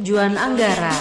Juan Anggara.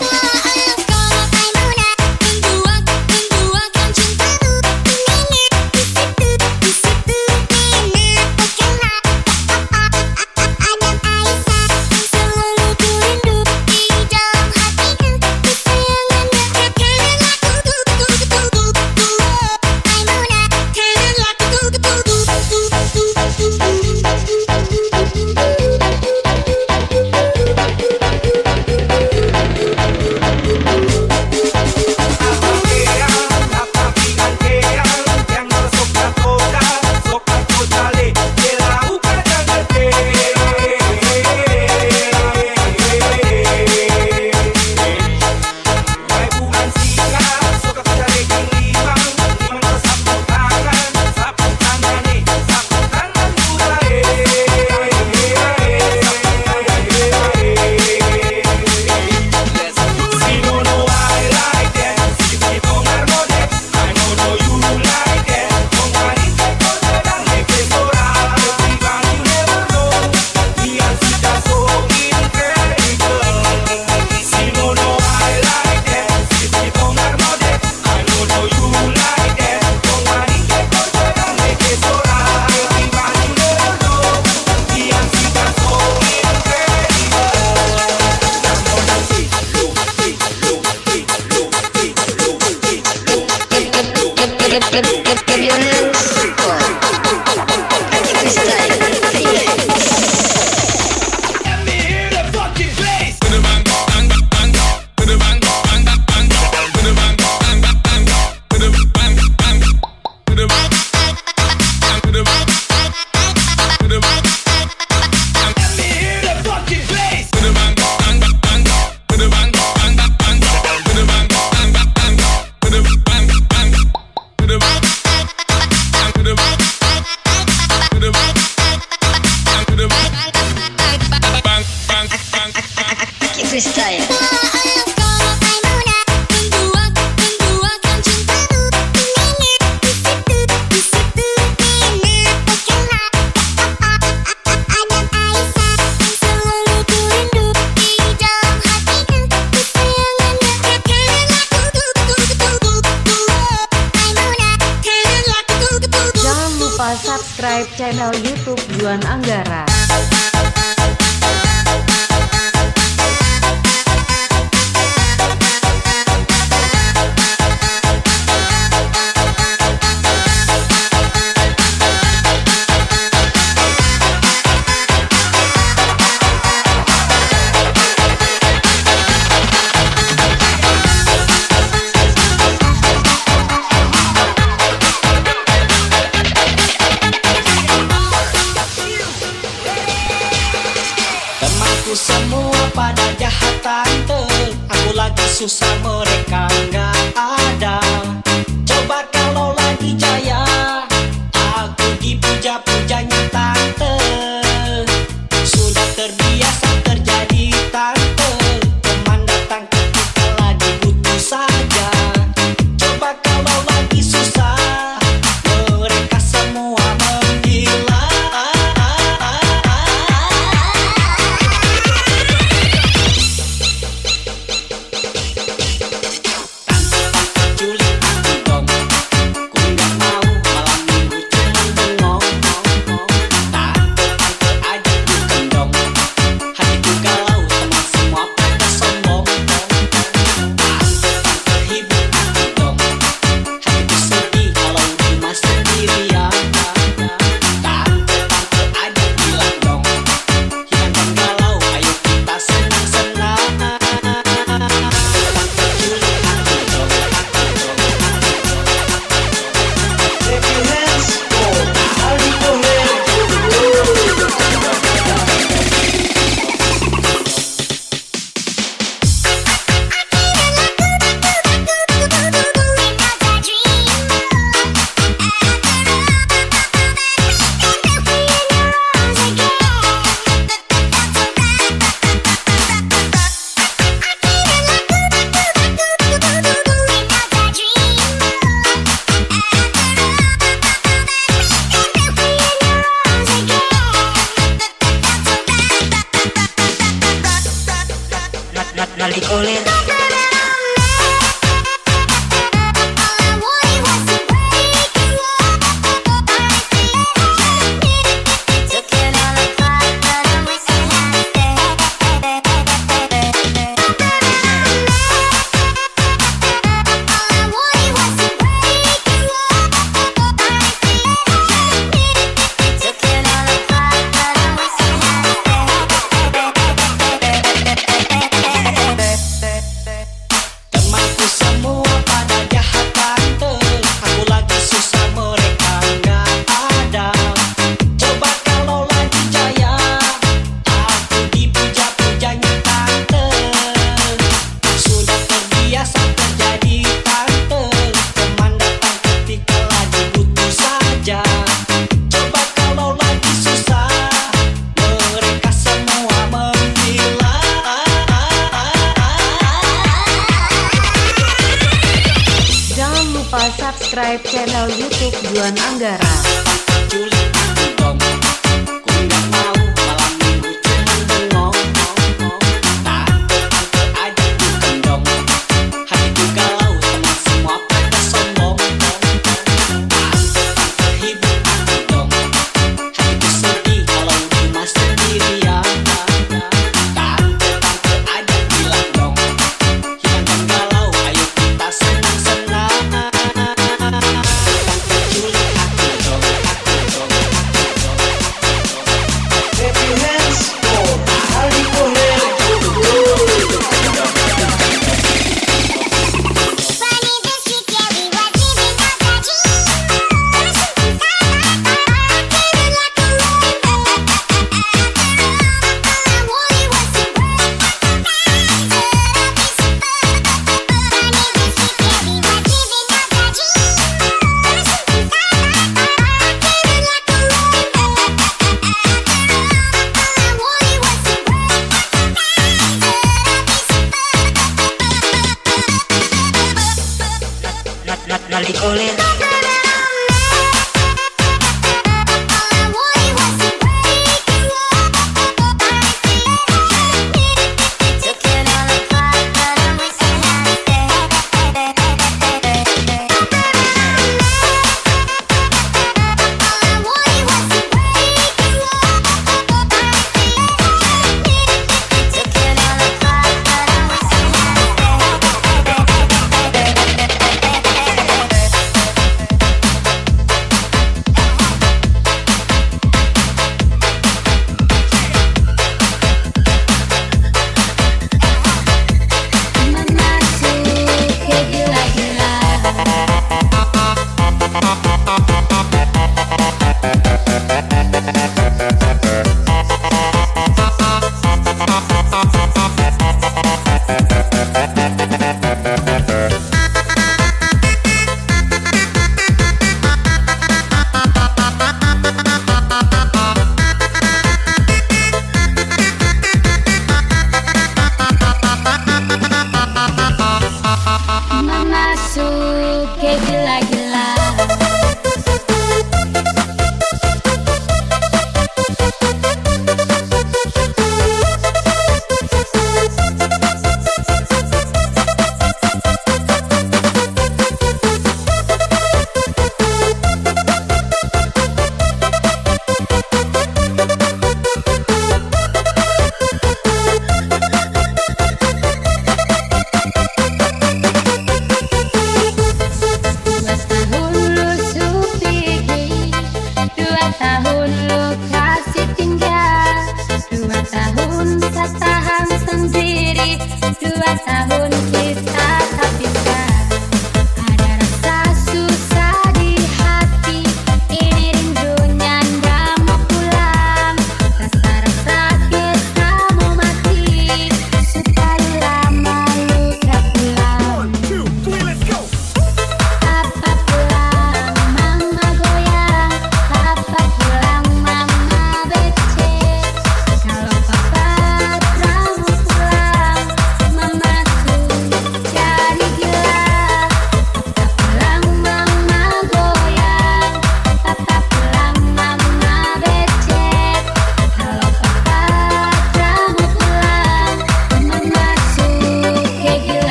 sucesso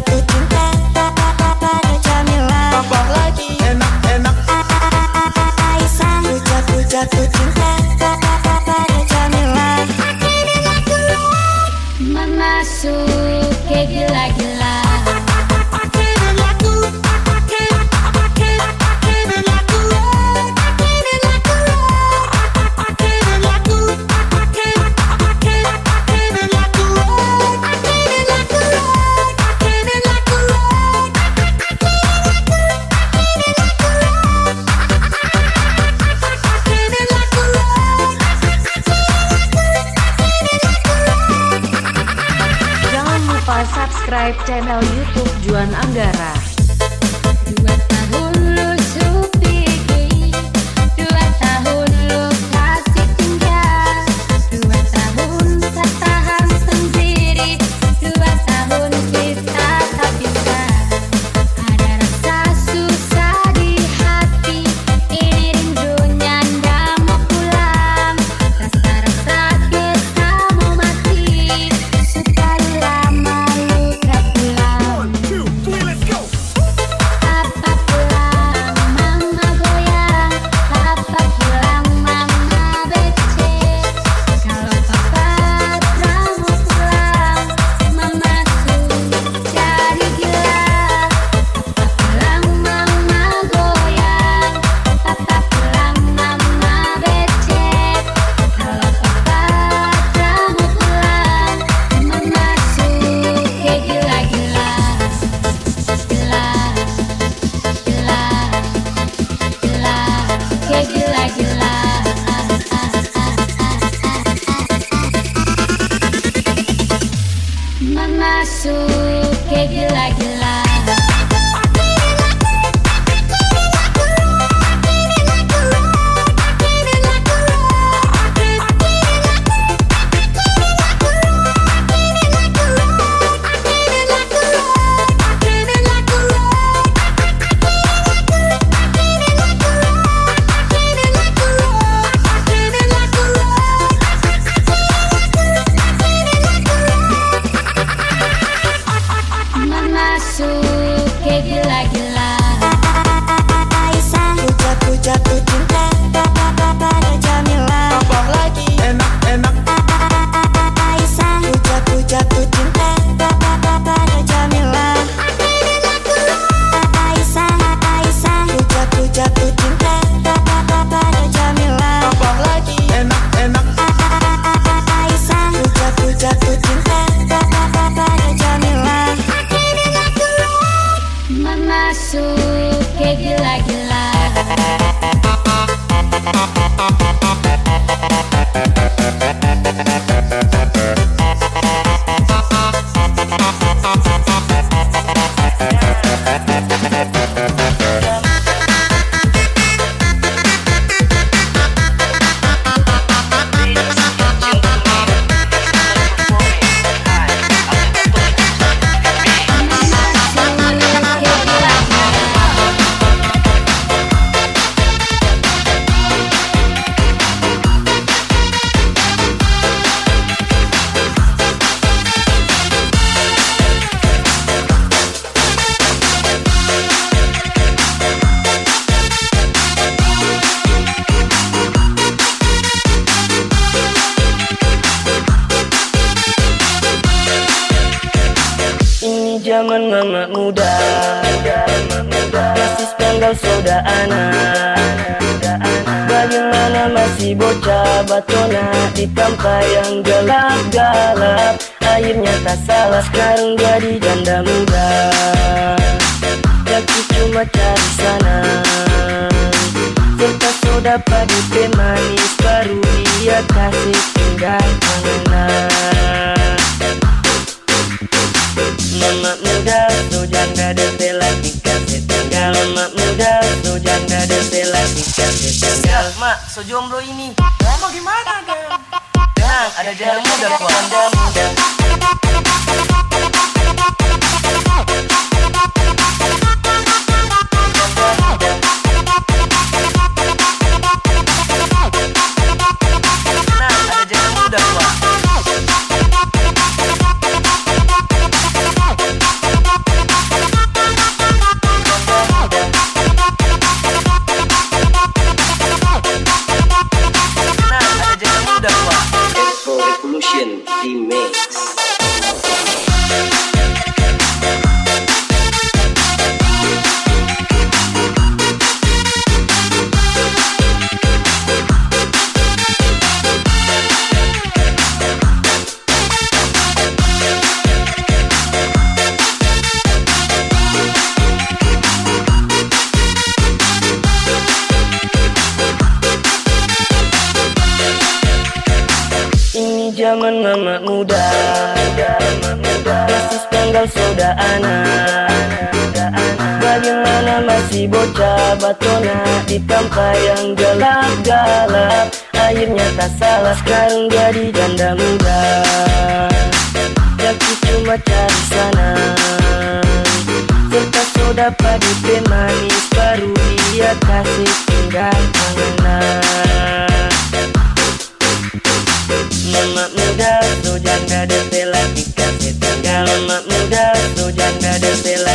tú kau sudah anak Bagaimana masih bocah batona Di tempat yang gelap-gelap? Akhirnya tak salah sekarang jadi janda muda. Jadi cuma cari sana. Serta sudah padu teh manis Baru dia kasih tinggal tanganan Lemak muda ada gadis bela dikasih tinggal Lemak muda ada gadis bela dikasih tinggal Mak, sejomblo ini Mau gimana dong? Nah, ada jalan muda kok Anda muda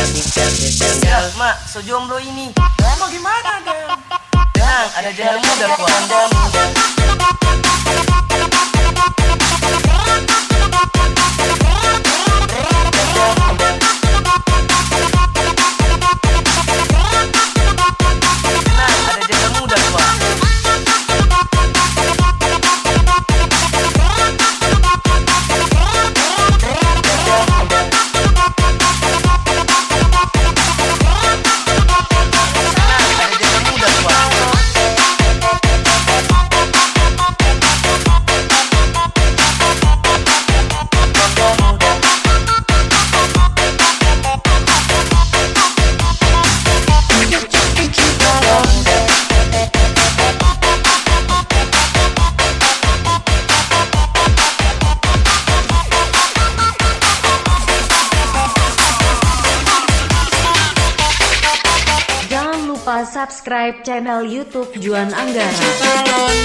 Del, mak, sejomblo ini Del, mau gimana Del? Del, ada jamu dan kondom subscribe channel YouTube Juan Anggara.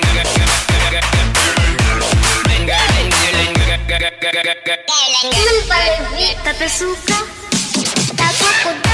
Tapi suka Tak takut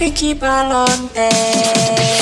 Ricky Palonte. Eh.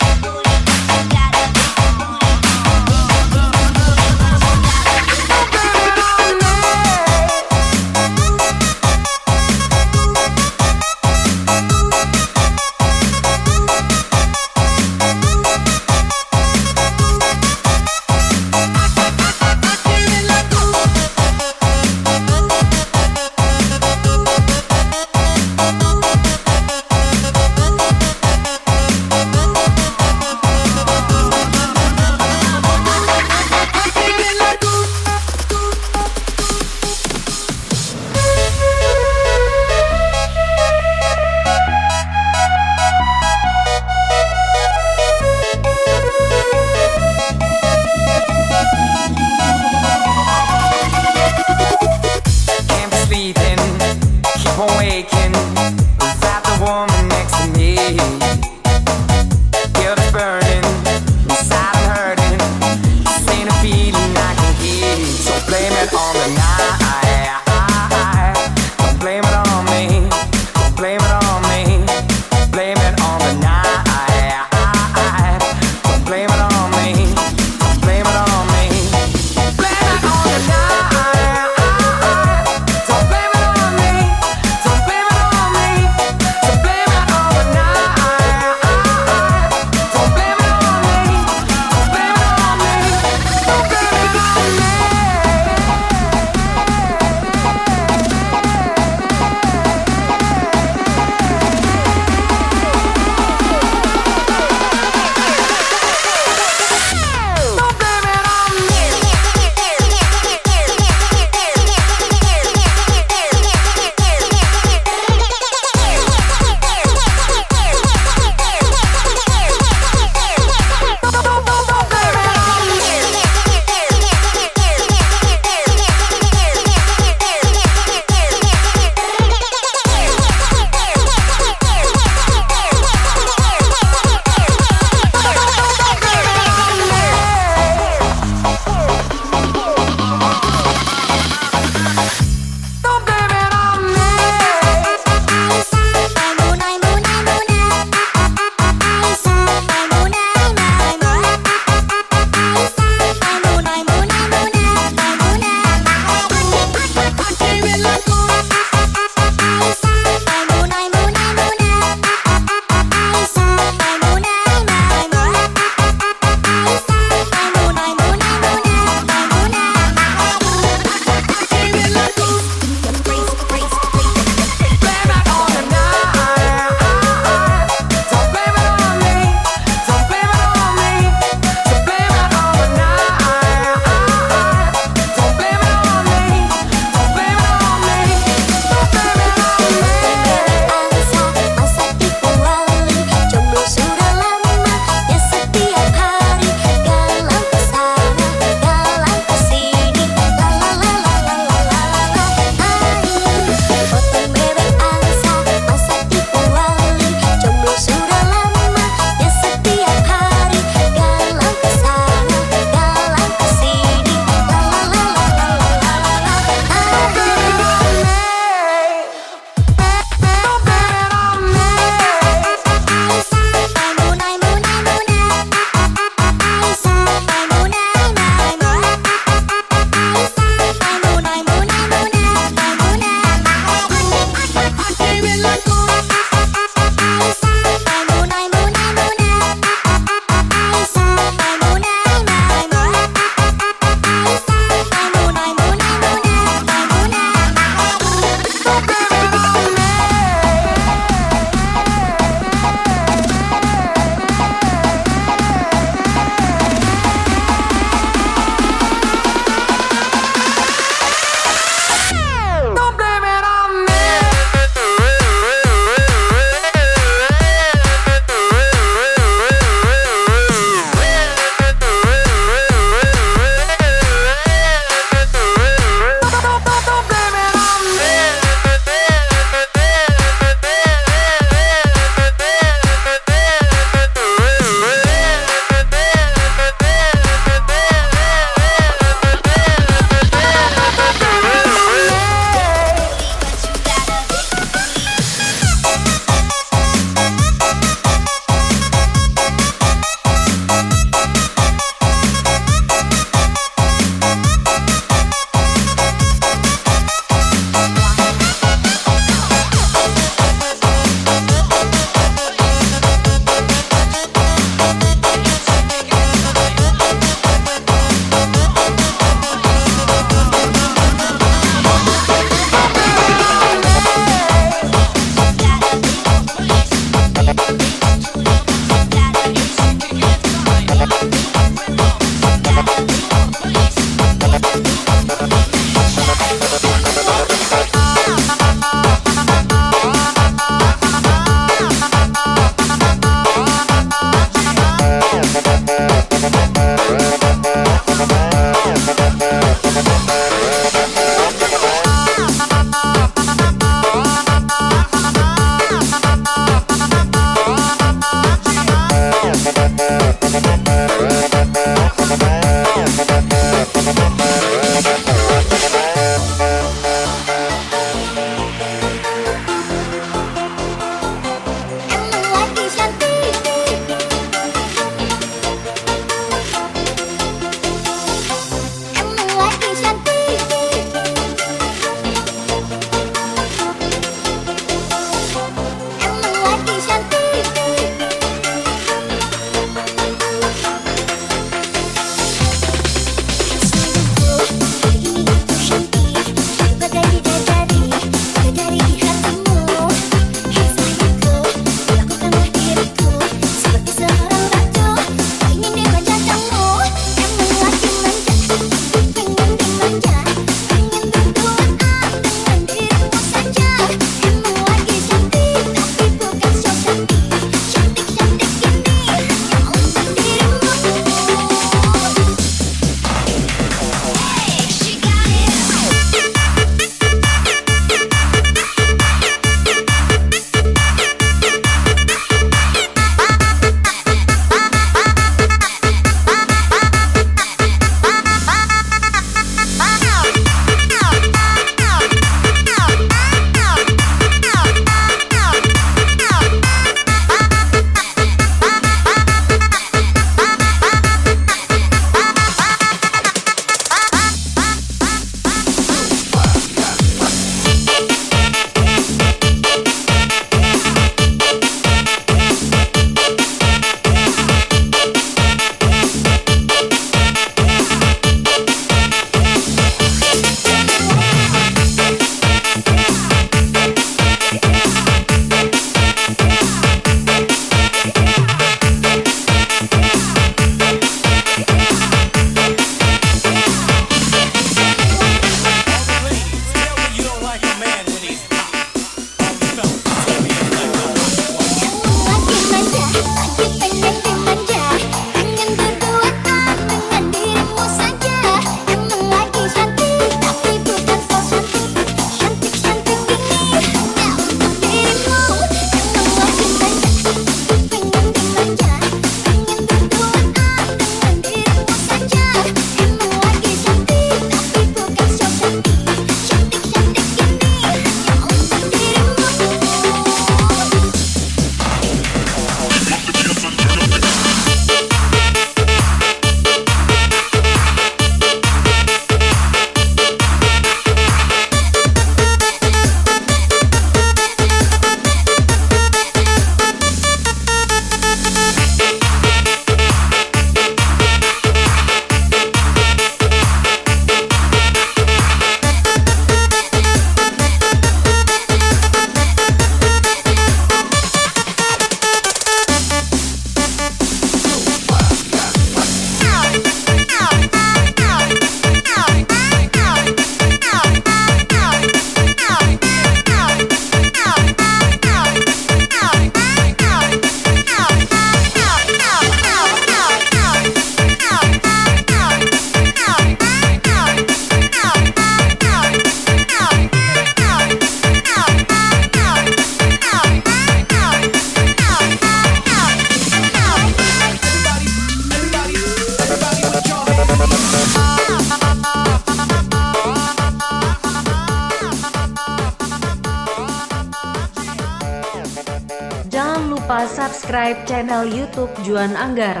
Lupa subscribe